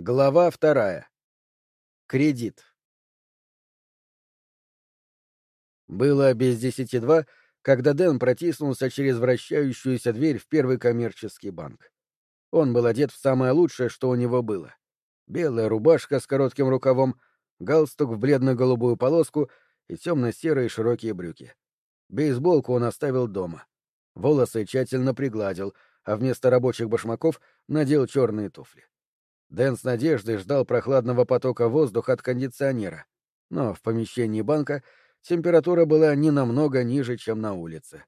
Глава вторая. Кредит. Было без десяти два, когда Дэн протиснулся через вращающуюся дверь в первый коммерческий банк. Он был одет в самое лучшее, что у него было. Белая рубашка с коротким рукавом, галстук в бледно-голубую полоску и темно-серые широкие брюки. Бейсболку он оставил дома. Волосы тщательно пригладил, а вместо рабочих башмаков надел черные туфли. Дэн с надеждой ждал прохладного потока воздуха от кондиционера, но в помещении банка температура была не намного ниже, чем на улице.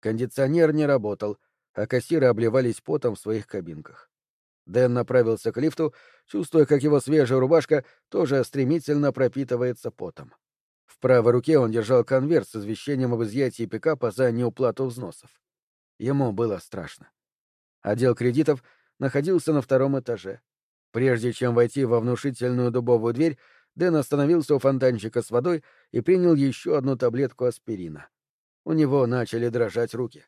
Кондиционер не работал, а кассиры обливались потом в своих кабинках. Дэн направился к лифту, чувствуя, как его свежая рубашка тоже стремительно пропитывается потом. В правой руке он держал конверт с извещением об изъятии пикапа за неуплату взносов. Ему было страшно. Отдел кредитов находился на втором этаже. Прежде чем войти во внушительную дубовую дверь, Дэн остановился у фонтанчика с водой и принял еще одну таблетку аспирина. У него начали дрожать руки.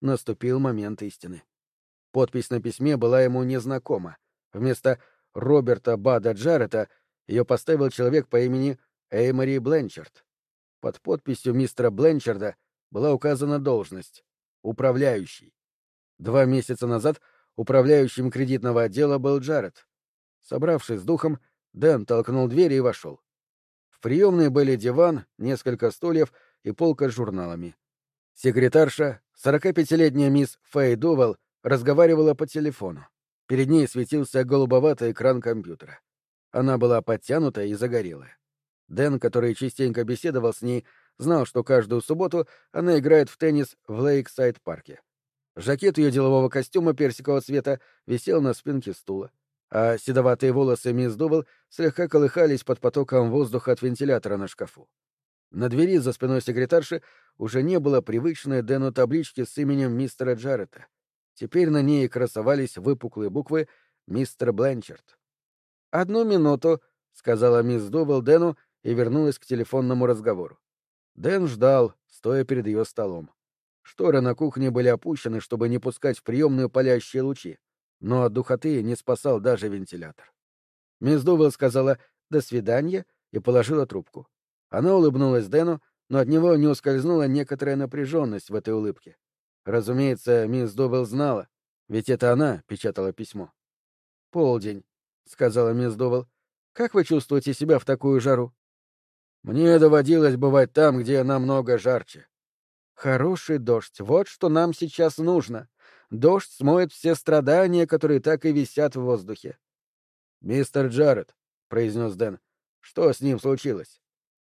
Наступил момент истины. Подпись на письме была ему незнакома. Вместо Роберта Бада Джарета ее поставил человек по имени Эймори Бленчард. Под подписью мистера Бленчарда была указана должность — управляющий. Два месяца назад управляющим кредитного отдела был Джаред. Собравшись с духом, Дэн толкнул дверь и вошел. В приемной были диван, несколько стульев и полка с журналами. Секретарша, 45-летняя мисс Фэй Довелл, разговаривала по телефону. Перед ней светился голубоватый экран компьютера. Она была подтянутая и загорелая. Дэн, который частенько беседовал с ней, знал, что каждую субботу она играет в теннис в Лейксайд-парке. Жакет ее делового костюма персикового цвета висел на спинке стула а седоватые волосы мисс Дувел слегка колыхались под потоком воздуха от вентилятора на шкафу. На двери за спиной секретарши уже не было привычной Дэну таблички с именем мистера Джарета. Теперь на ней красовались выпуклые буквы «Мистер Бленчард». «Одну минуту», — сказала мисс Дубл Дэну и вернулась к телефонному разговору. Дэн ждал, стоя перед ее столом. Шторы на кухне были опущены, чтобы не пускать в приемную палящие лучи но от духоты не спасал даже вентилятор. Мисс Дувелл сказала «до свидания» и положила трубку. Она улыбнулась Дэну, но от него не ускользнула некоторая напряженность в этой улыбке. Разумеется, мисс Дувелл знала, ведь это она печатала письмо. «Полдень», — сказала мисс Дувелл. «Как вы чувствуете себя в такую жару?» «Мне доводилось бывать там, где намного жарче». «Хороший дождь, вот что нам сейчас нужно дождь смоет все страдания, которые так и висят в воздухе. «Мистер Джаред», — произнес Дэн, — «что с ним случилось?»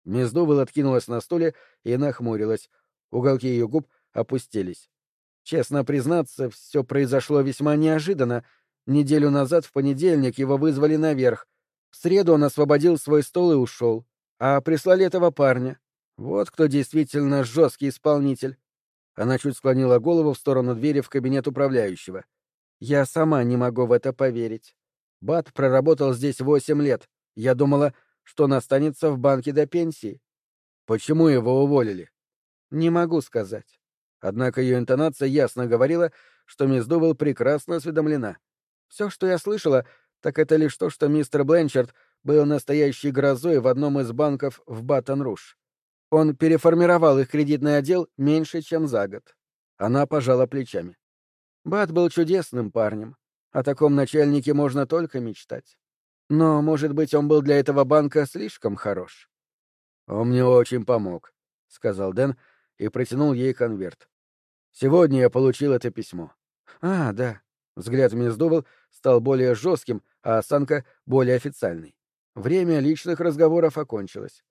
Мисс Дубл откинулась на стуле и нахмурилась. Уголки ее губ опустились. Честно признаться, все произошло весьма неожиданно. Неделю назад, в понедельник, его вызвали наверх. В среду он освободил свой стол и ушел. А прислали этого парня. Вот кто действительно жесткий исполнитель. Она чуть склонила голову в сторону двери в кабинет управляющего. «Я сама не могу в это поверить. Бат проработал здесь восемь лет. Я думала, что он останется в банке до пенсии». «Почему его уволили?» «Не могу сказать». Однако ее интонация ясно говорила, что мисс Дувелл прекрасно осведомлена. Все, что я слышала, так это лишь то, что мистер Бленчард был настоящей грозой в одном из банков в Баттон-Руш. Он переформировал их кредитный отдел меньше, чем за год. Она пожала плечами. Бат был чудесным парнем. О таком начальнике можно только мечтать. Но, может быть, он был для этого банка слишком хорош. «Он мне очень помог», — сказал Дэн и протянул ей конверт. «Сегодня я получил это письмо». «А, да». Взгляд мисс Дувел стал более жестким, а осанка — более официальной. Время личных разговоров окончилось.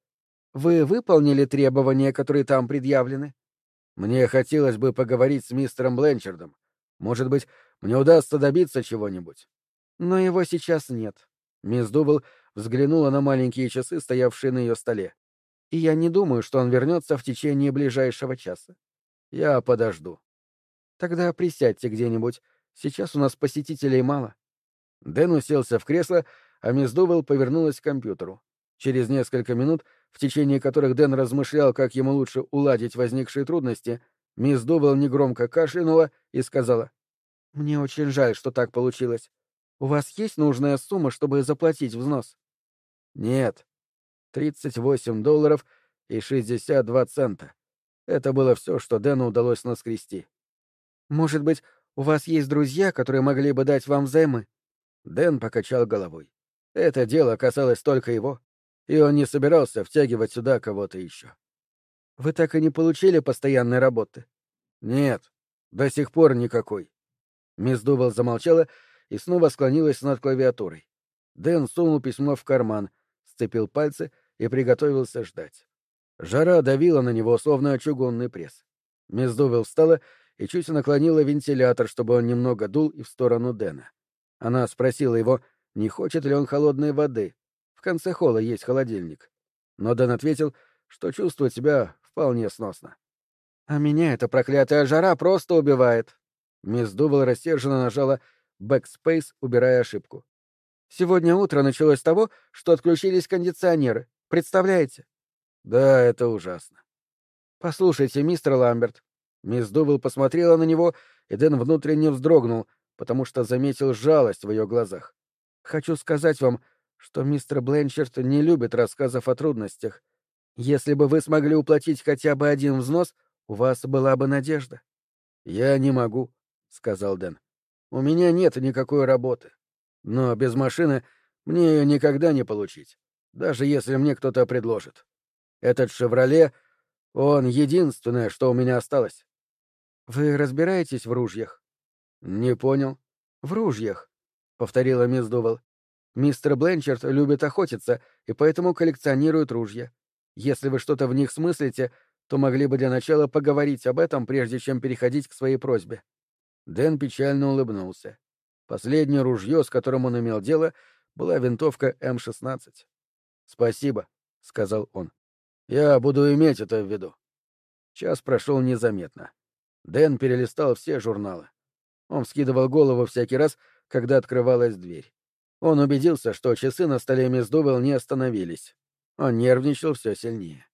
Вы выполнили требования, которые там предъявлены? Мне хотелось бы поговорить с мистером Бленчардом. Может быть, мне удастся добиться чего-нибудь. Но его сейчас нет. Мисс Дубл взглянула на маленькие часы, стоявшие на ее столе. И я не думаю, что он вернется в течение ближайшего часа. Я подожду. Тогда присядьте где-нибудь. Сейчас у нас посетителей мало. Дэн уселся в кресло, а мисс Дубл повернулась к компьютеру. Через несколько минут в течение которых Дэн размышлял, как ему лучше уладить возникшие трудности, мисс Дувелл негромко кашлянула и сказала, «Мне очень жаль, что так получилось. У вас есть нужная сумма, чтобы заплатить взнос? Нет. 38 долларов и 62 цента. Это было все, что Дэну удалось наскрести. Может быть, у вас есть друзья, которые могли бы дать вам взаймы? Дэн покачал головой. Это дело касалось только его, и он не собирался втягивать сюда кого-то еще. Вы так и не получили постоянной работы? Нет, до сих пор никакой. Мисс Дувал замолчала и снова склонилась над клавиатурой. Дэн сунул письмо в карман, сцепил пальцы и приготовился ждать. Жара давила на него, словно чугунный пресс. Мисс Дувел встала и чуть наклонила вентилятор, чтобы он немного дул и в сторону Дэна. Она спросила его, не хочет ли он холодной воды. Конце холла есть холодильник. Но Дэн ответил, что чувствует себя вполне сносно. «А меня эта проклятая жара просто убивает». Мисс Дувел рассерженно нажала «Backspace», убирая ошибку. «Сегодня утро началось с того, что отключились кондиционеры. Представляете?» «Да, это ужасно». «Послушайте, мистер Ламберт». Мисс Дувел посмотрела на него, и Дэн внутренне вздрогнул, потому что заметил жалость в ее глазах. «Хочу сказать вам, что мистер Бленчерт не любит рассказов о трудностях. Если бы вы смогли уплатить хотя бы один взнос, у вас была бы надежда. Я не могу, сказал Дэн. У меня нет никакой работы. Но без машины мне ее никогда не получить, даже если мне кто-то предложит. Этот «Шевроле» — он единственное, что у меня осталось. Вы разбираетесь в ружьях? Не понял. В ружьях, — повторила мисс Дувал. Мистер Бленчард любит охотиться и поэтому коллекционирует ружья. Если вы что-то в них смыслите, то могли бы для начала поговорить об этом, прежде чем переходить к своей просьбе. Дэн печально улыбнулся. Последнее ружье, с которым он имел дело, была винтовка М-16. «Спасибо», — сказал он. «Я буду иметь это в виду». Час прошел незаметно. Дэн перелистал все журналы. Он вскидывал голову всякий раз, когда открывалась дверь. Он убедился, что часы на столе мисс Дувелл не остановились. Он нервничал все сильнее.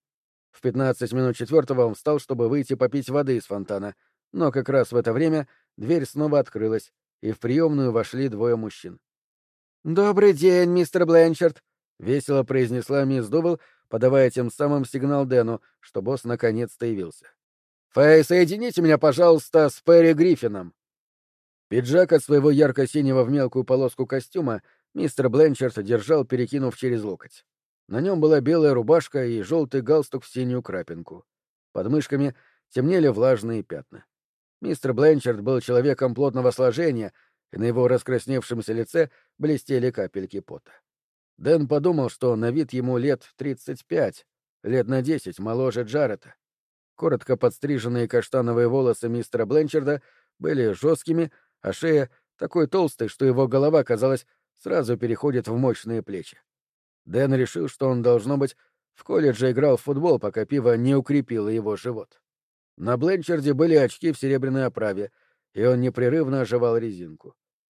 В пятнадцать минут четвертого он встал, чтобы выйти попить воды из фонтана, но как раз в это время дверь снова открылась, и в приемную вошли двое мужчин. «Добрый день, мистер Бленчард!» — весело произнесла мисс Дувелл, подавая тем самым сигнал Дэну, что босс наконец-то явился. «Фэй, соедините меня, пожалуйста, с Перри Гриффином!» Пиджак от своего ярко-синего в мелкую полоску костюма мистер Бленчард держал, перекинув через локоть. На нем была белая рубашка и желтый галстук в синюю крапинку. Под мышками темнели влажные пятна. Мистер Бленчард был человеком плотного сложения, и на его раскрасневшемся лице блестели капельки пота. Дэн подумал, что на вид ему лет тридцать пять, лет на десять моложе Джарета. Коротко подстриженные каштановые волосы мистера Бленчарда были жесткими, а шея такой толстой, что его голова, казалось, сразу переходит в мощные плечи. Дэн решил, что он, должно быть, в колледже играл в футбол, пока пиво не укрепило его живот. На Бленчарде были очки в серебряной оправе, и он непрерывно оживал резинку.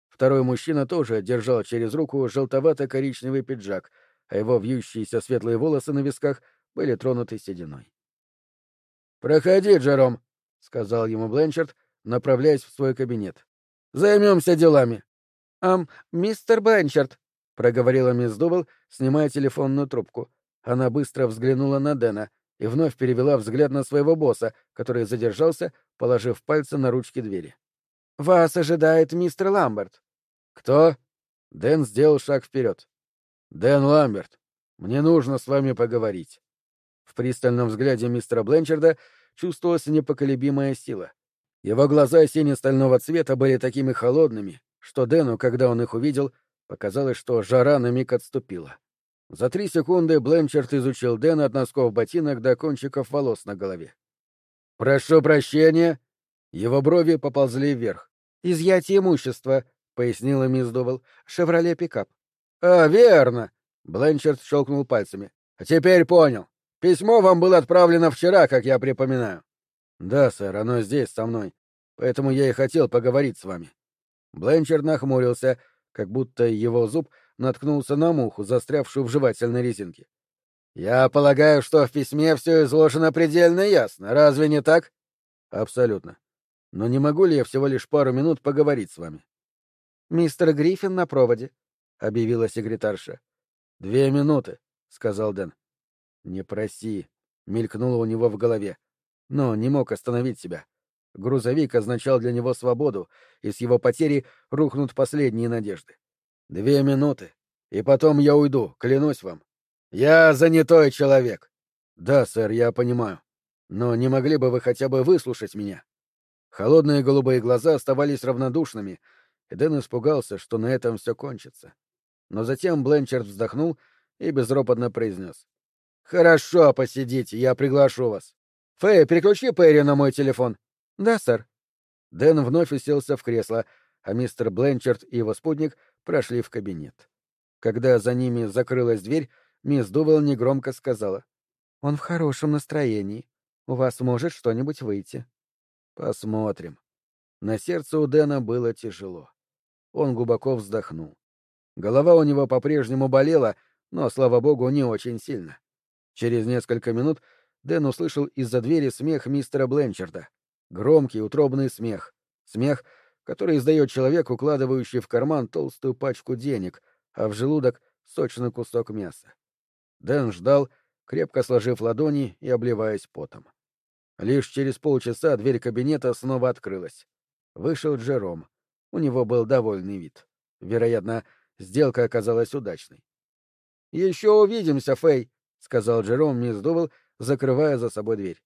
Второй мужчина тоже держал через руку желтовато-коричневый пиджак, а его вьющиеся светлые волосы на висках были тронуты сединой. «Проходи, Джером», — сказал ему Бленчард, направляясь в свой кабинет. «Займемся делами». «Ам, мистер Бленчард», — проговорила мисс Дубл, снимая телефонную трубку. Она быстро взглянула на Дэна и вновь перевела взгляд на своего босса, который задержался, положив пальцы на ручки двери. «Вас ожидает мистер Ламберт». «Кто?» Дэн сделал шаг вперед. «Дэн Ламберт, мне нужно с вами поговорить». В пристальном взгляде мистера Бленчарда чувствовалась непоколебимая сила. Его глаза сине-стального цвета были такими холодными, что Дэну, когда он их увидел, — Показалось, что жара на миг отступила. За три секунды Бленчард изучил Дэна от носков ботинок до кончиков волос на голове. «Прошу прощения!» Его брови поползли вверх. «Изъятие имущества», — пояснила мисс Дувал. «Шевроле пикап». «А, верно!» — Бленчард щелкнул пальцами. «Теперь понял. Письмо вам было отправлено вчера, как я припоминаю». «Да, сэр, оно здесь, со мной. Поэтому я и хотел поговорить с вами». Бленчард нахмурился, как будто его зуб наткнулся на муху, застрявшую в жевательной резинке. «Я полагаю, что в письме все изложено предельно ясно, разве не так?» «Абсолютно. Но не могу ли я всего лишь пару минут поговорить с вами?» «Мистер Гриффин на проводе», — объявила секретарша. «Две минуты», — сказал Дэн. «Не проси», — мелькнуло у него в голове, но не мог остановить себя. Грузовик означал для него свободу, и с его потери рухнут последние надежды. «Две минуты, и потом я уйду, клянусь вам. Я занятой человек». «Да, сэр, я понимаю. Но не могли бы вы хотя бы выслушать меня?» Холодные голубые глаза оставались равнодушными, и Дэн испугался, что на этом все кончится. Но затем Бленчард вздохнул и безропотно произнес. «Хорошо, посидите, я приглашу вас. Фэй, переключи Перри на мой телефон». «Да, сэр». Дэн вновь уселся в кресло, а мистер Бленчард и его спутник прошли в кабинет. Когда за ними закрылась дверь, мисс Дувелл негромко сказала. «Он в хорошем настроении. У вас может что-нибудь выйти». «Посмотрим». На сердце у Дэна было тяжело. Он глубоко вздохнул. Голова у него по-прежнему болела, но, слава богу, не очень сильно. Через несколько минут Дэн услышал из-за двери смех мистера Бленчарда. Громкий, утробный смех. Смех, который издает человек, укладывающий в карман толстую пачку денег, а в желудок — сочный кусок мяса. Дэн ждал, крепко сложив ладони и обливаясь потом. Лишь через полчаса дверь кабинета снова открылась. Вышел Джером. У него был довольный вид. Вероятно, сделка оказалась удачной. «Еще увидимся, Фэй», — сказал Джером мисс Дувел, закрывая за собой дверь.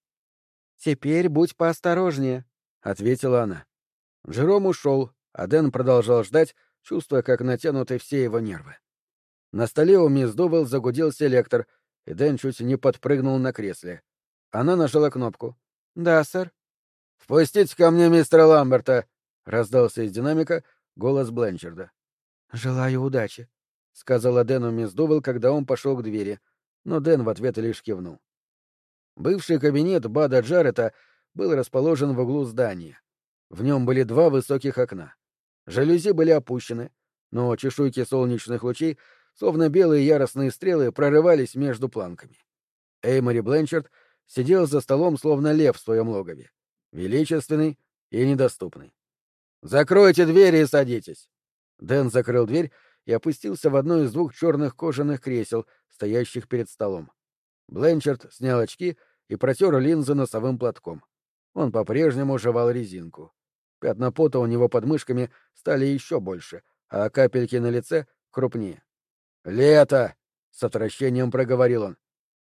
«Теперь будь поосторожнее», — ответила она. Джером ушел, а Дэн продолжал ждать, чувствуя, как натянуты все его нервы. На столе у мисс Дувел загудел селектор, и Дэн чуть не подпрыгнул на кресле. Она нажала кнопку. «Да, сэр». «Впустите ко мне мистера Ламберта», — раздался из динамика голос Бленчарда. «Желаю удачи», — сказала Дэну мисс Дувел, когда он пошел к двери, но Дэн в ответ лишь кивнул. Бывший кабинет Бада Джарета был расположен в углу здания. В нем были два высоких окна. Жалюзи были опущены, но чешуйки солнечных лучей, словно белые яростные стрелы, прорывались между планками. Эймори Бленчард сидел за столом, словно лев в своем логове, величественный и недоступный. «Закройте двери и садитесь!» Дэн закрыл дверь и опустился в одно из двух черных кожаных кресел, стоящих перед столом. Бленчард снял очки и протер линзы носовым платком. Он по-прежнему жевал резинку. Пятна пота у него под мышками стали еще больше, а капельки на лице — крупнее. «Лето!» — с отвращением проговорил он.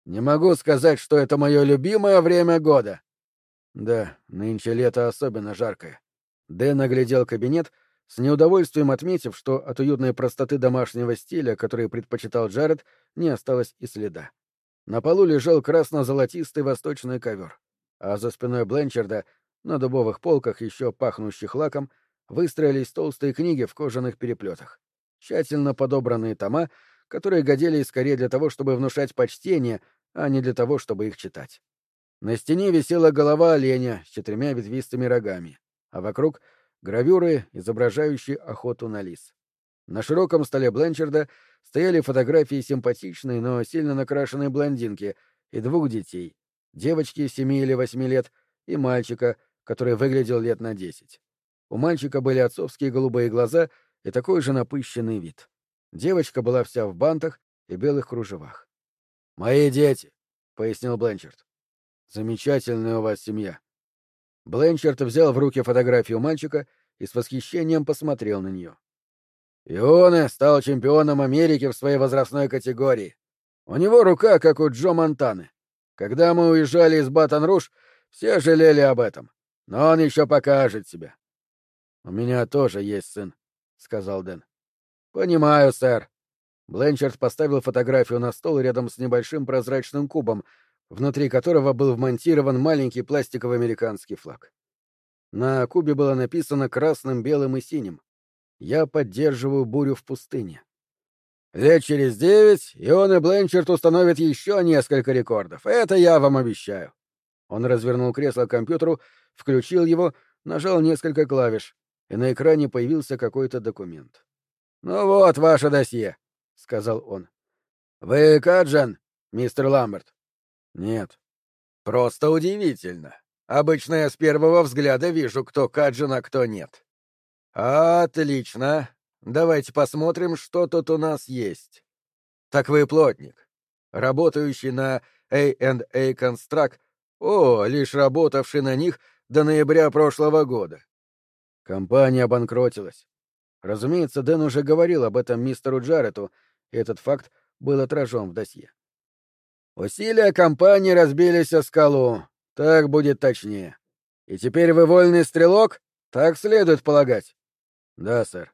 «Не могу сказать, что это мое любимое время года». «Да, нынче лето особенно жаркое». Дэн оглядел кабинет — с неудовольствием отметив, что от уютной простоты домашнего стиля, который предпочитал Джаред, не осталось и следа. На полу лежал красно-золотистый восточный ковер, а за спиной Бленчарда, на дубовых полках, еще пахнущих лаком, выстроились толстые книги в кожаных переплетах. Тщательно подобранные тома, которые годились скорее для того, чтобы внушать почтение, а не для того, чтобы их читать. На стене висела голова оленя с четырьмя ветвистыми рогами, а вокруг — гравюры, изображающие охоту на лис. На широком столе Бленчарда стояли фотографии симпатичной, но сильно накрашенной блондинки и двух детей — девочки семи или восьми лет и мальчика, который выглядел лет на десять. У мальчика были отцовские голубые глаза и такой же напыщенный вид. Девочка была вся в бантах и белых кружевах. «Мои дети», — пояснил Бленчард. «Замечательная у вас семья. Бленчард взял в руки фотографию мальчика и с восхищением посмотрел на нее. Ионе стал чемпионом Америки в своей возрастной категории. У него рука, как у Джо Монтаны. Когда мы уезжали из Батон-Руж, все жалели об этом. Но он еще покажет себя. — У меня тоже есть сын, — сказал Дэн. — Понимаю, сэр. Бленчард поставил фотографию на стол рядом с небольшим прозрачным кубом, внутри которого был вмонтирован маленький пластиковый американский флаг. На кубе было написано красным, белым и синим. «Я поддерживаю бурю в пустыне». Лет через девять Ион и Бленчард установят еще несколько рекордов. Это я вам обещаю. Он развернул кресло к компьютеру, включил его, нажал несколько клавиш, и на экране появился какой-то документ. «Ну вот ваше досье», — сказал он. «Вы Каджан, мистер Ламберт?» Нет. Просто удивительно. Обычно я с первого взгляда вижу, кто Каджин, а кто нет. Отлично. Давайте посмотрим, что тут у нас есть. Так вы плотник, работающий на A&A Construct, о, лишь работавший на них до ноября прошлого года. Компания обанкротилась. Разумеется, Дэн уже говорил об этом мистеру Джарету, и этот факт был отражен в досье. Усилия компании разбились о скалу. Так будет точнее. И теперь вы вольный стрелок? Так следует полагать. Да, сэр.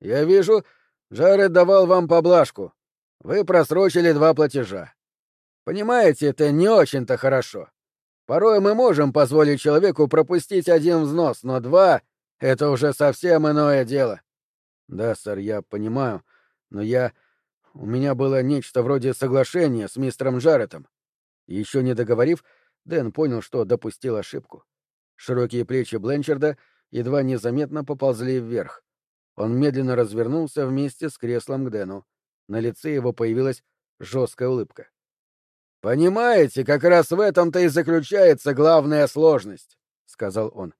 Я вижу, Джаред давал вам поблажку. Вы просрочили два платежа. Понимаете, это не очень-то хорошо. Порой мы можем позволить человеку пропустить один взнос, но два — это уже совсем иное дело. Да, сэр, я понимаю, но я... У меня было нечто вроде соглашения с мистером Джаретом. Еще не договорив, Дэн понял, что допустил ошибку. Широкие плечи Бленчарда едва незаметно поползли вверх. Он медленно развернулся вместе с креслом к Дэну. На лице его появилась жесткая улыбка. «Понимаете, как раз в этом-то и заключается главная сложность», — сказал он.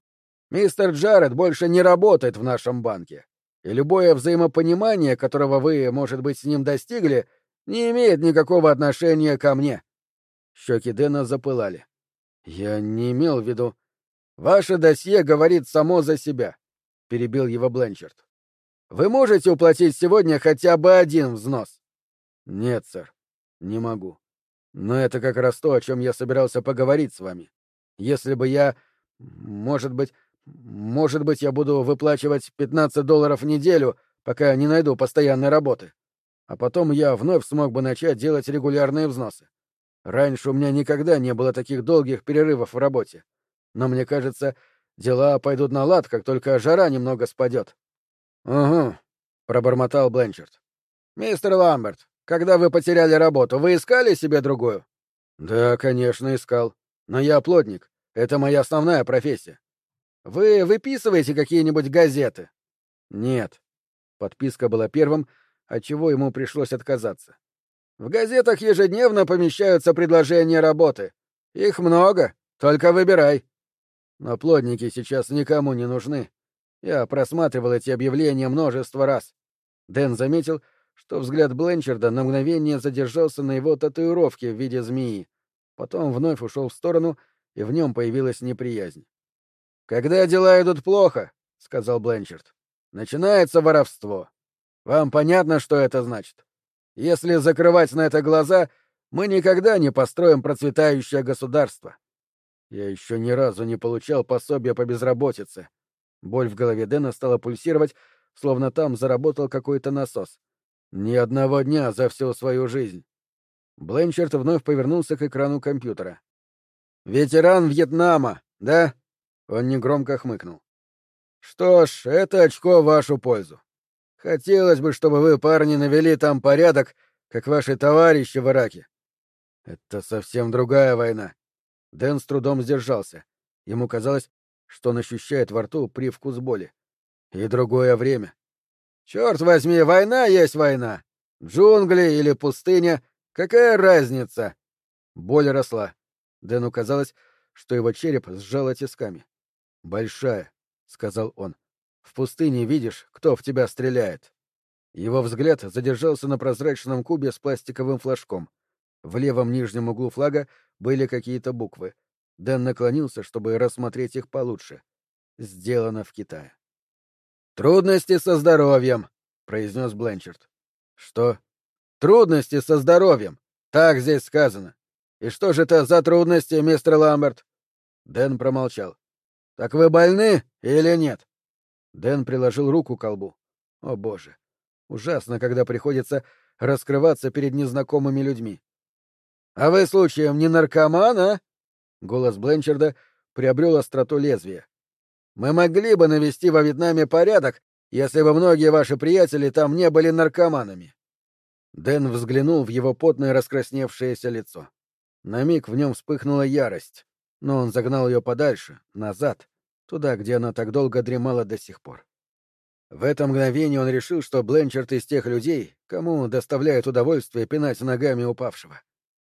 «Мистер Джаред больше не работает в нашем банке, и любое взаимопонимание, которого вы, может быть, с ним достигли, не имеет никакого отношения ко мне». Щеки Дэна запылали. «Я не имел в виду...» «Ваше досье говорит само за себя», — перебил его Бленчард. Вы можете уплатить сегодня хотя бы один взнос? Нет, сэр, не могу. Но это как раз то, о чем я собирался поговорить с вами. Если бы я... Может быть... Может быть, я буду выплачивать 15 долларов в неделю, пока не найду постоянной работы. А потом я вновь смог бы начать делать регулярные взносы. Раньше у меня никогда не было таких долгих перерывов в работе. Но мне кажется, дела пойдут на лад, как только жара немного спадет. «Угу», — пробормотал Бленчард. «Мистер Ламберт, когда вы потеряли работу, вы искали себе другую?» «Да, конечно, искал. Но я плотник. Это моя основная профессия». «Вы выписываете какие-нибудь газеты?» «Нет». Подписка была первым, от чего ему пришлось отказаться. «В газетах ежедневно помещаются предложения работы. Их много, только выбирай». «Но плотники сейчас никому не нужны. Я просматривал эти объявления множество раз. Дэн заметил, что взгляд Бленчарда на мгновение задержался на его татуировке в виде змеи. Потом вновь ушел в сторону, и в нем появилась неприязнь. «Когда дела идут плохо», — сказал Бленчард, — «начинается воровство. Вам понятно, что это значит? Если закрывать на это глаза, мы никогда не построим процветающее государство. Я еще ни разу не получал пособия по безработице, Боль в голове Дэна стала пульсировать, словно там заработал какой-то насос. Ни одного дня за всю свою жизнь. Бленчард вновь повернулся к экрану компьютера. «Ветеран Вьетнама, да?» Он негромко хмыкнул. «Что ж, это очко в вашу пользу. Хотелось бы, чтобы вы, парни, навели там порядок, как ваши товарищи в Ираке. Это совсем другая война». Дэн с трудом сдержался. Ему казалось, что он ощущает во рту привкус боли. И другое время. Черт возьми, война есть война. Джунгли или пустыня, какая разница? Боль росла. Дэну казалось, что его череп сжало тисками. «Большая», — сказал он. «В пустыне видишь, кто в тебя стреляет». Его взгляд задержался на прозрачном кубе с пластиковым флажком. В левом нижнем углу флага были какие-то буквы. Дэн наклонился, чтобы рассмотреть их получше. Сделано в Китае. «Трудности со здоровьем», — произнес Бленчард. «Что?» «Трудности со здоровьем. Так здесь сказано. И что же это за трудности, мистер Ламберт?» Дэн промолчал. «Так вы больны или нет?» Дэн приложил руку к колбу. «О, боже! Ужасно, когда приходится раскрываться перед незнакомыми людьми. «А вы, случаем, не наркоман, а?» Голос Бленчарда приобрел остроту лезвия. «Мы могли бы навести во Вьетнаме порядок, если бы многие ваши приятели там не были наркоманами». Дэн взглянул в его потное раскрасневшееся лицо. На миг в нем вспыхнула ярость, но он загнал ее подальше, назад, туда, где она так долго дремала до сих пор. В это мгновение он решил, что Бленчард из тех людей, кому доставляет удовольствие пинать ногами упавшего.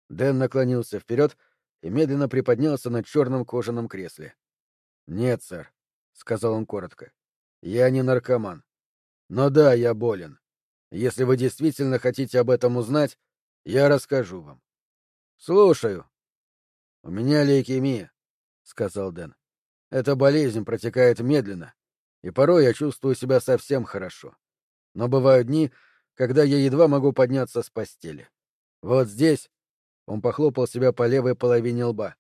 Дэн наклонился вперед и медленно приподнялся на черном кожаном кресле. «Нет, сэр», — сказал он коротко, — «я не наркоман. Но да, я болен. Если вы действительно хотите об этом узнать, я расскажу вам. Слушаю. У меня лейкемия, сказал Дэн. Эта болезнь протекает медленно, и порой я чувствую себя совсем хорошо. Но бывают дни, когда я едва могу подняться с постели. Вот здесь он похлопал себя по левой половине лба.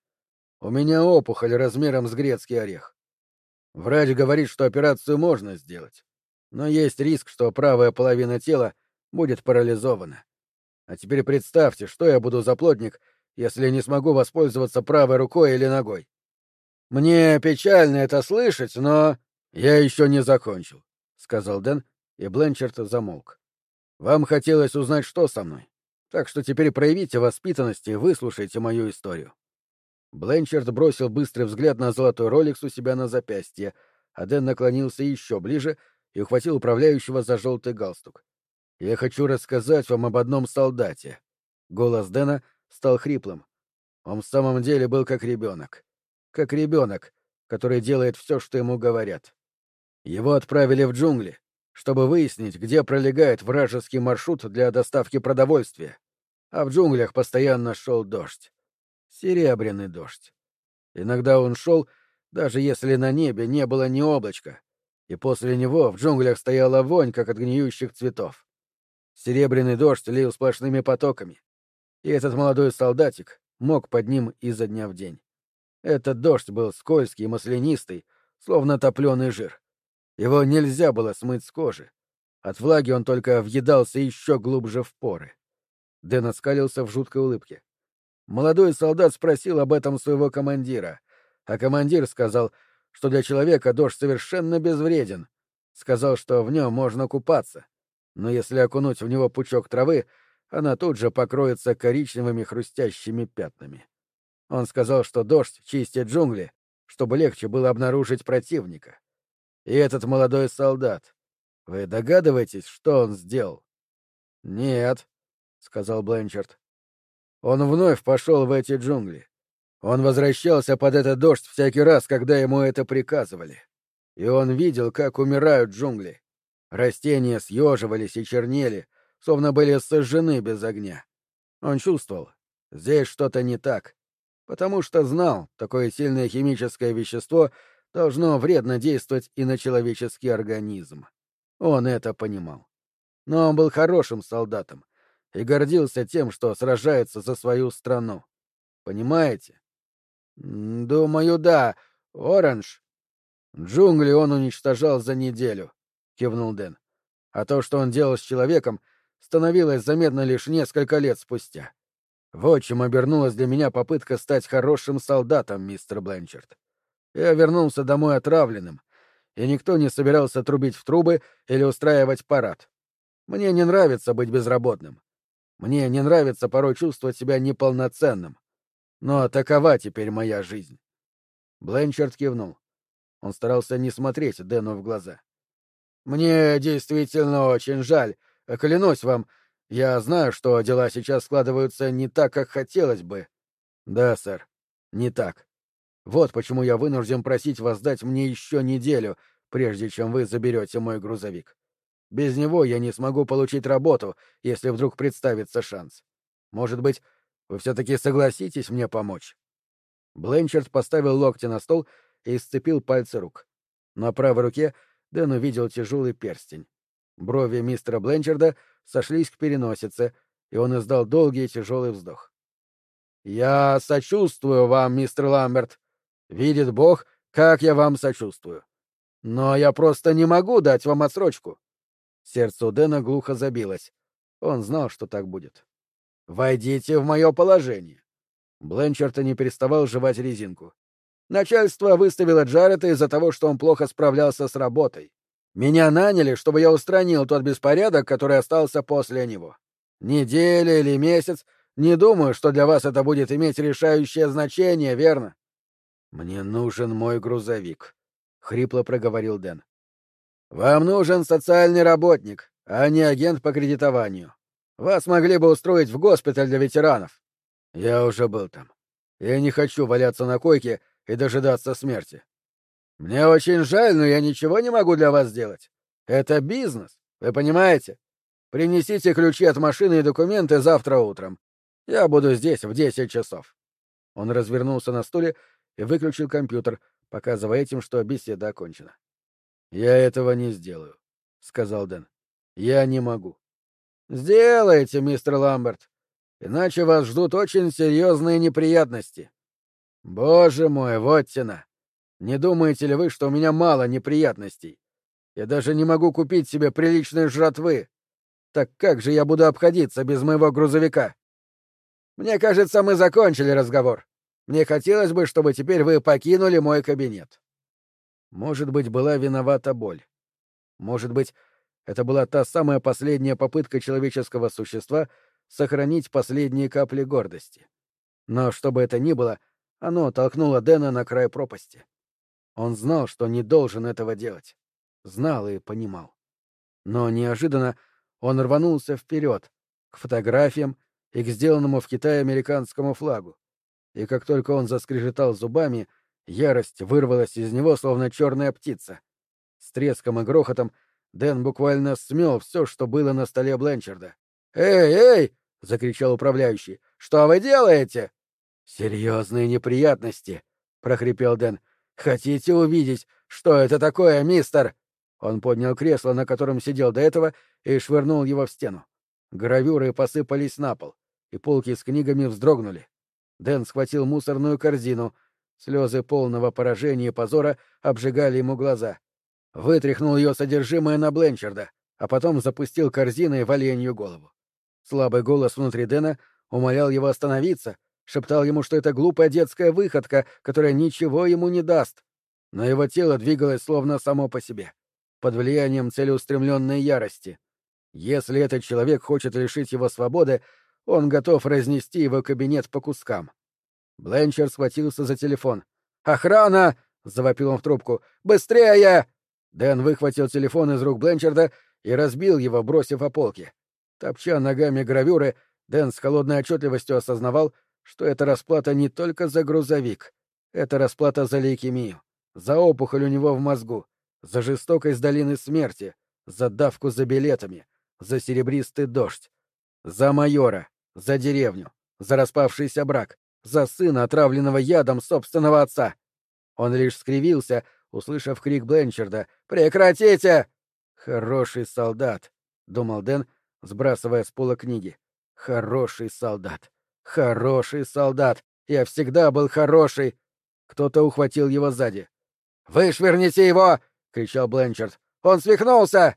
У меня опухоль размером с грецкий орех. Врач говорит, что операцию можно сделать, но есть риск, что правая половина тела будет парализована. А теперь представьте, что я буду за плотник, если не смогу воспользоваться правой рукой или ногой. Мне печально это слышать, но я еще не закончил, сказал Дэн, и Бленчард замолк. Вам хотелось узнать, что со мной, так что теперь проявите воспитанность и выслушайте мою историю. Бленчард бросил быстрый взгляд на золотой роликс у себя на запястье, а Дэн наклонился еще ближе и ухватил управляющего за желтый галстук. «Я хочу рассказать вам об одном солдате». Голос Дэна стал хриплым. Он в самом деле был как ребенок. Как ребенок, который делает все, что ему говорят. Его отправили в джунгли, чтобы выяснить, где пролегает вражеский маршрут для доставки продовольствия. А в джунглях постоянно шел дождь серебряный дождь. Иногда он шел, даже если на небе не было ни облачка, и после него в джунглях стояла вонь, как от гниющих цветов. Серебряный дождь лил сплошными потоками, и этот молодой солдатик мог под ним изо дня в день. Этот дождь был скользкий и маслянистый, словно топленый жир. Его нельзя было смыть с кожи. От влаги он только въедался еще глубже в поры. Дэн оскалился в жуткой улыбке. Молодой солдат спросил об этом своего командира, а командир сказал, что для человека дождь совершенно безвреден. Сказал, что в нем можно купаться, но если окунуть в него пучок травы, она тут же покроется коричневыми хрустящими пятнами. Он сказал, что дождь чистит джунгли, чтобы легче было обнаружить противника. И этот молодой солдат, вы догадываетесь, что он сделал? — Нет, — сказал Бленчард. Он вновь пошел в эти джунгли. Он возвращался под этот дождь всякий раз, когда ему это приказывали. И он видел, как умирают джунгли. Растения съеживались и чернели, словно были сожжены без огня. Он чувствовал, здесь что-то не так, потому что знал, такое сильное химическое вещество должно вредно действовать и на человеческий организм. Он это понимал. Но он был хорошим солдатом, и гордился тем, что сражается за свою страну. Понимаете? Думаю, да. Оранж. Джунгли он уничтожал за неделю, кивнул Дэн. А то, что он делал с человеком, становилось заметно лишь несколько лет спустя. Вот чем обернулась для меня попытка стать хорошим солдатом, мистер Бленчард. Я вернулся домой отравленным, и никто не собирался трубить в трубы или устраивать парад. Мне не нравится быть безработным. Мне не нравится порой чувствовать себя неполноценным. Но такова теперь моя жизнь. Бленчард кивнул. Он старался не смотреть Дэну в глаза. «Мне действительно очень жаль. Клянусь вам, я знаю, что дела сейчас складываются не так, как хотелось бы». «Да, сэр, не так. Вот почему я вынужден просить вас дать мне еще неделю, прежде чем вы заберете мой грузовик. Без него я не смогу получить работу, если вдруг представится шанс. Может быть, вы все-таки согласитесь мне помочь?» Бленчард поставил локти на стол и сцепил пальцы рук. На правой руке Дэн увидел тяжелый перстень. Брови мистера Бленчарда сошлись к переносице, и он издал долгий и тяжелый вздох. «Я сочувствую вам, мистер Ламберт. Видит Бог, как я вам сочувствую. Но я просто не могу дать вам отсрочку. Сердце у Дэна глухо забилось. Он знал, что так будет. «Войдите в мое положение». Бленчард не переставал жевать резинку. Начальство выставило Джарета из-за того, что он плохо справлялся с работой. Меня наняли, чтобы я устранил тот беспорядок, который остался после него. Неделя или месяц, не думаю, что для вас это будет иметь решающее значение, верно? Мне нужен мой грузовик, хрипло проговорил Дэн. Вам нужен социальный работник, а не агент по кредитованию. Вас могли бы устроить в госпиталь для ветеранов. Я уже был там. Я не хочу валяться на койке и дожидаться смерти. Мне очень жаль, но я ничего не могу для вас сделать. Это бизнес, вы понимаете? Принесите ключи от машины и документы завтра утром. Я буду здесь в десять часов. Он развернулся на стуле и выключил компьютер, показывая этим, что беседа окончена. «Я этого не сделаю», — сказал Дэн. «Я не могу». «Сделайте, мистер Ламберт, иначе вас ждут очень серьезные неприятности». «Боже мой, вот тена! Не думаете ли вы, что у меня мало неприятностей? Я даже не могу купить себе приличной жратвы. Так как же я буду обходиться без моего грузовика?» Мне кажется, мы закончили разговор. Мне хотелось бы, чтобы теперь вы покинули мой кабинет. Может быть, была виновата боль. Может быть, это была та самая последняя попытка человеческого существа сохранить последние капли гордости. Но что бы это ни было, оно толкнуло Дэна на край пропасти. Он знал, что не должен этого делать. Знал и понимал. Но неожиданно он рванулся вперед, к фотографиям и к сделанному в Китае американскому флагу. И как только он заскрежетал зубами, ярость вырвалась из него, словно черная птица. С треском и грохотом Дэн буквально смел все, что было на столе Бленчарда. «Эй, эй!» — закричал управляющий. «Что вы делаете?» «Серьезные неприятности!» — прохрипел Дэн. «Хотите увидеть, что это такое, мистер?» Он поднял кресло, на котором сидел до этого, и швырнул его в стену. Гравюры посыпались на пол и полки с книгами вздрогнули. Дэн схватил мусорную корзину. Слезы полного поражения и позора обжигали ему глаза. Вытряхнул ее содержимое на Бленчарда, а потом запустил корзиной в оленью голову. Слабый голос внутри Дэна умолял его остановиться, шептал ему, что это глупая детская выходка, которая ничего ему не даст. Но его тело двигалось словно само по себе, под влиянием целеустремленной ярости. Если этот человек хочет лишить его свободы, он готов разнести его кабинет по кускам. Бленчер схватился за телефон. «Охрана!» — завопил он в трубку. «Быстрее!» Дэн выхватил телефон из рук Бленчерда и разбил его, бросив о полке. Топча ногами гравюры, Дэн с холодной отчетливостью осознавал, что это расплата не только за грузовик. Это расплата за лейкемию, за опухоль у него в мозгу, за жестокость долины смерти, за давку за билетами, за серебристый дождь, за майора, за деревню, за распавшийся брак, за сына, отравленного ядом собственного отца. Он лишь скривился, услышав крик Бленчерда «Прекратите!» «Хороший солдат», — думал Дэн, сбрасывая с пола книги. «Хороший солдат! Хороший солдат! Я всегда был хороший!» Кто-то ухватил его сзади. «Вышвырните его!» — кричал Бленчерд. «Он свихнулся!»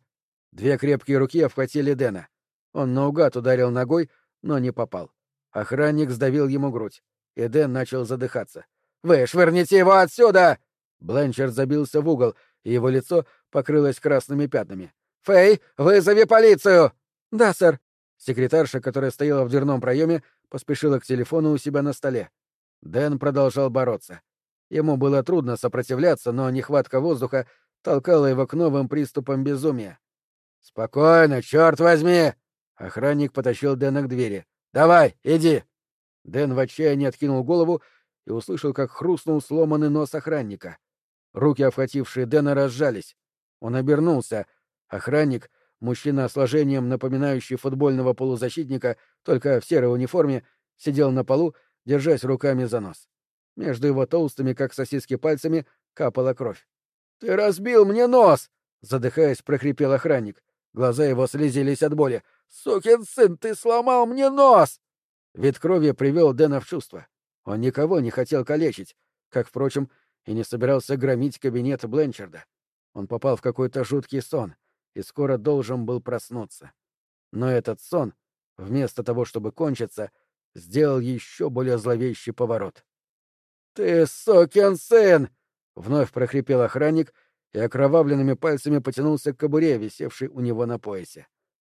Две крепкие руки обхватили Дэна. Он наугад ударил ногой, но не попал. Охранник сдавил ему грудь, и Дэн начал задыхаться. «Вы швырните его отсюда!» Бленчард забился в угол, и его лицо покрылось красными пятнами. «Фэй, вызови полицию!» «Да, сэр». Секретарша, которая стояла в дверном проеме, поспешила к телефону у себя на столе. Дэн продолжал бороться. Ему было трудно сопротивляться, но нехватка воздуха толкала его к новым приступам безумия. «Спокойно, черт возьми!» Охранник потащил Дэна к двери. «Давай, иди!» Дэн в отчаянии откинул голову и услышал, как хрустнул сломанный нос охранника. Руки, обхватившие Дэна, разжались. Он обернулся. Охранник, мужчина с сложением, напоминающий футбольного полузащитника, только в серой униформе, сидел на полу, держась руками за нос. Между его толстыми, как сосиски, пальцами капала кровь. «Ты разбил мне нос!» — задыхаясь, прохрипел охранник. Глаза его слезились от боли. «Сукин сын, ты сломал мне нос!» Вид крови привел Дэна в чувство. Он никого не хотел калечить, как, впрочем, и не собирался громить кабинет Бленчарда. Он попал в какой-то жуткий сон и скоро должен был проснуться. Но этот сон, вместо того, чтобы кончиться, сделал еще более зловещий поворот. «Ты сукин сын!» — вновь прохрипел охранник и окровавленными пальцами потянулся к кобуре, висевшей у него на поясе.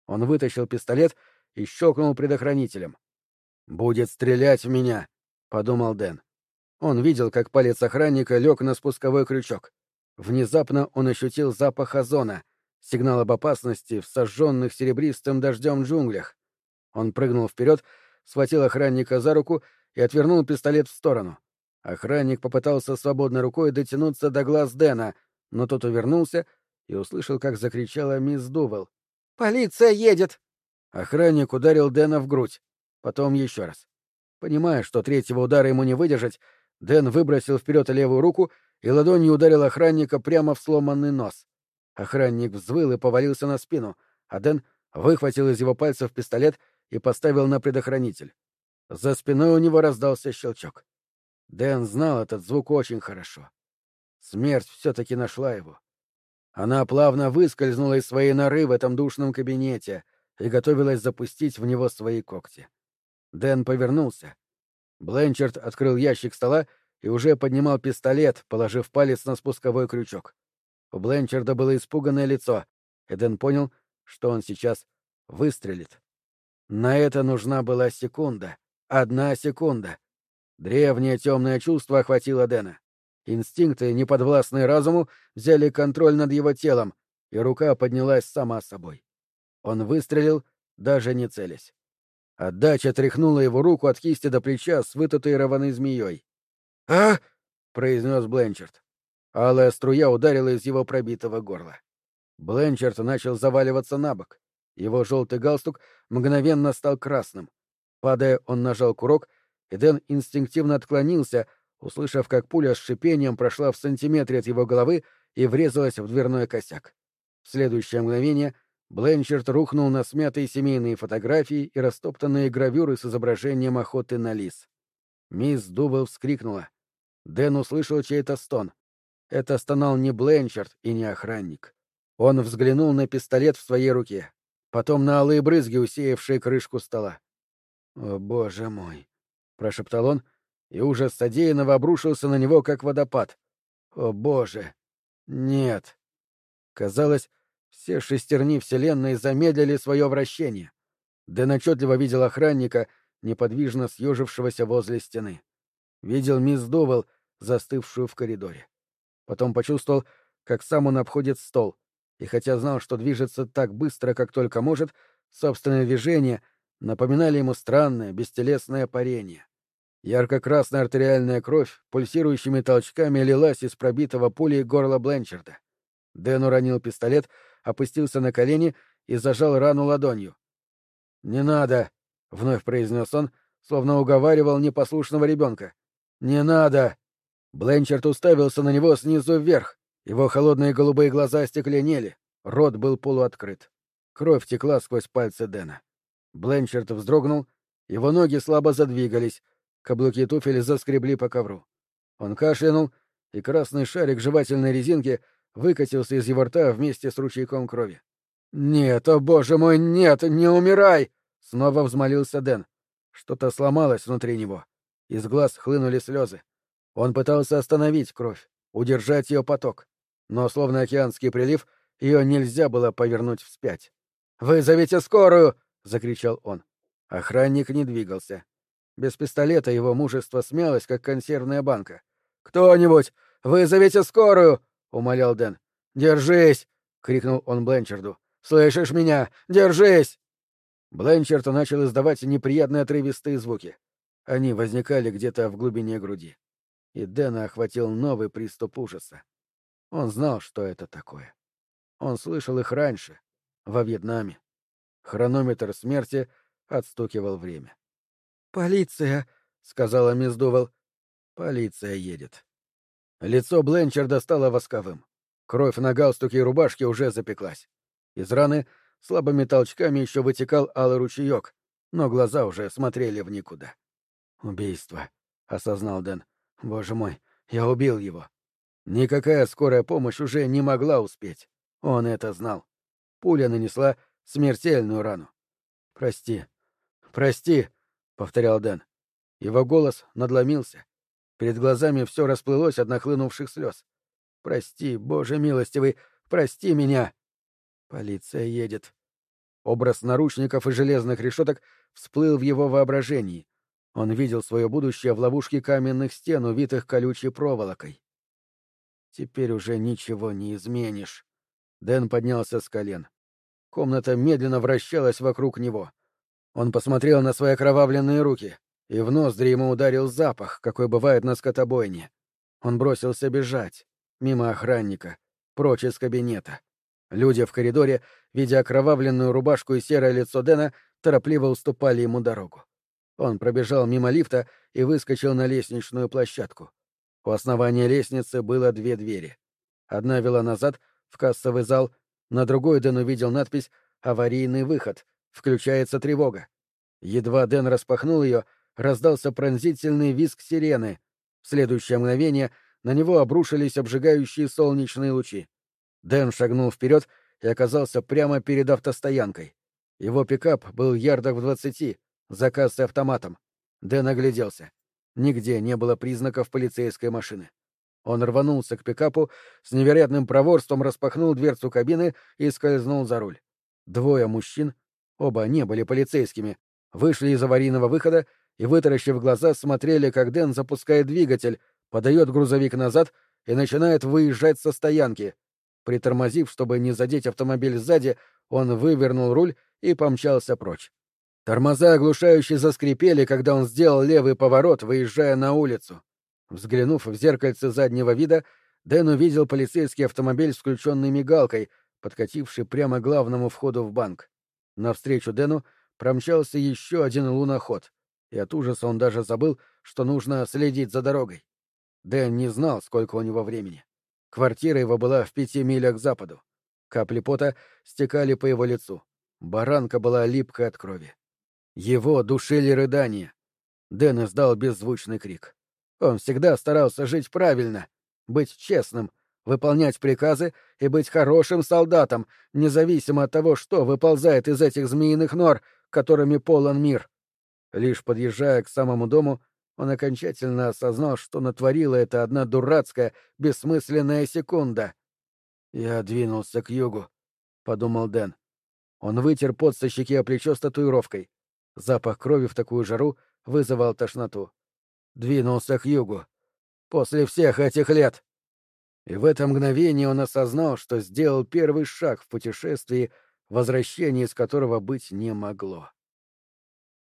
Он вытащил пистолет и щелкнул предохранителем. «Будет стрелять в меня», — подумал Дэн. Он видел, как палец охранника лег на спусковой крючок. Внезапно он ощутил запах озона, сигнал об опасности в сожженных серебристым дождем джунглях. Он прыгнул вперед, схватил охранника за руку и отвернул пистолет в сторону. Охранник попытался свободной рукой дотянуться до глаз Дэна, но тот увернулся и услышал, как закричала мисс Дувелл. «Полиция едет!» Охранник ударил Дэна в грудь. Потом еще раз. Понимая, что третьего удара ему не выдержать, Дэн выбросил вперед левую руку и ладонью ударил охранника прямо в сломанный нос. Охранник взвыл и повалился на спину, а Дэн выхватил из его пальцев пистолет и поставил на предохранитель. За спиной у него раздался щелчок. Дэн знал этот звук очень хорошо. Смерть все-таки нашла его. Она плавно выскользнула из своей норы в этом душном кабинете и готовилась запустить в него свои когти. Дэн повернулся. Бленчард открыл ящик стола и уже поднимал пистолет, положив палец на спусковой крючок. У Бленчарда было испуганное лицо, и Дэн понял, что он сейчас выстрелит. На это нужна была секунда. Одна секунда. Древнее темное чувство охватило Дэна. Инстинкты, неподвластные разуму, взяли контроль над его телом, и рука поднялась сама собой. Он выстрелил, даже не целясь. Отдача тряхнула его руку от кисти до плеча с вытатуированной змеей. «А!» — произнес Бленчард. Алая струя ударила из его пробитого горла. Бленчард начал заваливаться на бок. Его желтый галстук мгновенно стал красным. Падая, он нажал курок, и Дэн инстинктивно отклонился, услышав, как пуля с шипением прошла в сантиметре от его головы и врезалась в дверной косяк. В следующее мгновение Бленчард рухнул на смятые семейные фотографии и растоптанные гравюры с изображением охоты на лис. Мисс Дубл вскрикнула. Дэн услышал чей-то стон. Это стонал не Бленчард и не охранник. Он взглянул на пистолет в своей руке, потом на алые брызги, усеявшие крышку стола. «О, боже мой!» — прошептал он, и ужас содеянного обрушился на него, как водопад. «О, боже! Нет!» Казалось, все шестерни Вселенной замедлили свое вращение. Дэн отчетливо видел охранника, неподвижно съежившегося возле стены. Видел мисс Довел, застывшую в коридоре. Потом почувствовал, как сам он обходит стол, и хотя знал, что движется так быстро, как только может, собственное движение напоминали ему странное, бестелесное парение. Ярко-красная артериальная кровь пульсирующими толчками лилась из пробитого пулей горла Бленчарда. Дэн уронил пистолет, опустился на колени и зажал рану ладонью. «Не надо!» — вновь произнес он, словно уговаривал непослушного ребенка. «Не надо!» Бленчард уставился на него снизу вверх. Его холодные голубые глаза остекленели, рот был полуоткрыт. Кровь текла сквозь пальцы Дэна. Бленчард вздрогнул, его ноги слабо задвигались, каблуки туфель заскребли по ковру. Он кашлянул, и красный шарик жевательной резинки выкатился из его рта вместе с ручейком крови. «Нет, о боже мой, нет, не умирай!» — снова взмолился Дэн. Что-то сломалось внутри него. Из глаз хлынули слезы. Он пытался остановить кровь, удержать ее поток но, словно океанский прилив, ее нельзя было повернуть вспять. «Вызовите скорую!» — закричал он. Охранник не двигался. Без пистолета его мужество смялось, как консервная банка. «Кто-нибудь! Вызовите скорую!» — умолял Дэн. «Держись!» — крикнул он Бленчарду. «Слышишь меня? Держись!» Бленчард начал издавать неприятные отрывистые звуки. Они возникали где-то в глубине груди. И Дэна охватил новый приступ ужаса. Он знал, что это такое. Он слышал их раньше, во Вьетнаме. Хронометр смерти отстукивал время. «Полиция!» — сказала мисс Дувал. «Полиция едет». Лицо Бленчарда стало восковым. Кровь на галстуке и рубашке уже запеклась. Из раны слабыми толчками еще вытекал алый ручеек, но глаза уже смотрели в никуда. «Убийство», — осознал Дэн. «Боже мой, я убил его. Никакая скорая помощь уже не могла успеть. Он это знал. Пуля нанесла смертельную рану. «Прости, прости», — повторял Дэн. Его голос надломился. Перед глазами все расплылось от нахлынувших слез. «Прости, Боже милостивый, прости меня!» Полиция едет. Образ наручников и железных решеток всплыл в его воображении. Он видел свое будущее в ловушке каменных стен, увитых колючей проволокой. Теперь уже ничего не изменишь. Дэн поднялся с колен. Комната медленно вращалась вокруг него. Он посмотрел на свои окровавленные руки, и в ноздри ему ударил запах, какой бывает на скотобойне. Он бросился бежать, мимо охранника, прочь из кабинета, Люди в коридоре, видя окровавленную рубашку и серое лицо Дэна, торопливо уступали ему дорогу. Он пробежал мимо лифта и выскочил на лестничную площадку. У основания лестницы было две двери. Одна вела назад, в кассовый зал, на другой Дэн увидел надпись «Аварийный выход. Включается тревога». Едва Дэн распахнул ее, раздался пронзительный визг сирены. В следующее мгновение на него обрушились обжигающие солнечные лучи. Дэн шагнул вперед и оказался прямо перед автостоянкой. Его пикап был ярдах в двадцати, за кассой автоматом. Дэн огляделся. Нигде не было признаков полицейской машины. Он рванулся к пикапу, с невероятным проворством распахнул дверцу кабины и скользнул за руль. Двое мужчин, оба не были полицейскими, вышли из аварийного выхода и, вытаращив глаза, смотрели, как Дэн запускает двигатель, подает грузовик назад и начинает выезжать со стоянки. Притормозив, чтобы не задеть автомобиль сзади, он вывернул руль и помчался прочь. Тормоза оглушающе заскрипели, когда он сделал левый поворот, выезжая на улицу. Взглянув в зеркальце заднего вида, Дэн увидел полицейский автомобиль с включенной мигалкой, подкативший прямо к главному входу в банк. Навстречу Дэну промчался еще один луноход, и от ужаса он даже забыл, что нужно следить за дорогой. Дэн не знал, сколько у него времени. Квартира его была в пяти милях к западу. Капли пота стекали по его лицу. Баранка была липкой от крови. Его душили рыдания. Дэн издал беззвучный крик. Он всегда старался жить правильно, быть честным, выполнять приказы и быть хорошим солдатом, независимо от того, что выползает из этих змеиных нор, которыми полон мир. Лишь подъезжая к самому дому, он окончательно осознал, что натворила это одна дурацкая, бессмысленная секунда. «Я двинулся к югу», — подумал Дэн. Он вытер пот со щеки о плечо с татуировкой. Запах крови в такую жару вызывал тошноту. Двинулся к югу. После всех этих лет. И в это мгновение он осознал, что сделал первый шаг в путешествии, возвращение из которого быть не могло.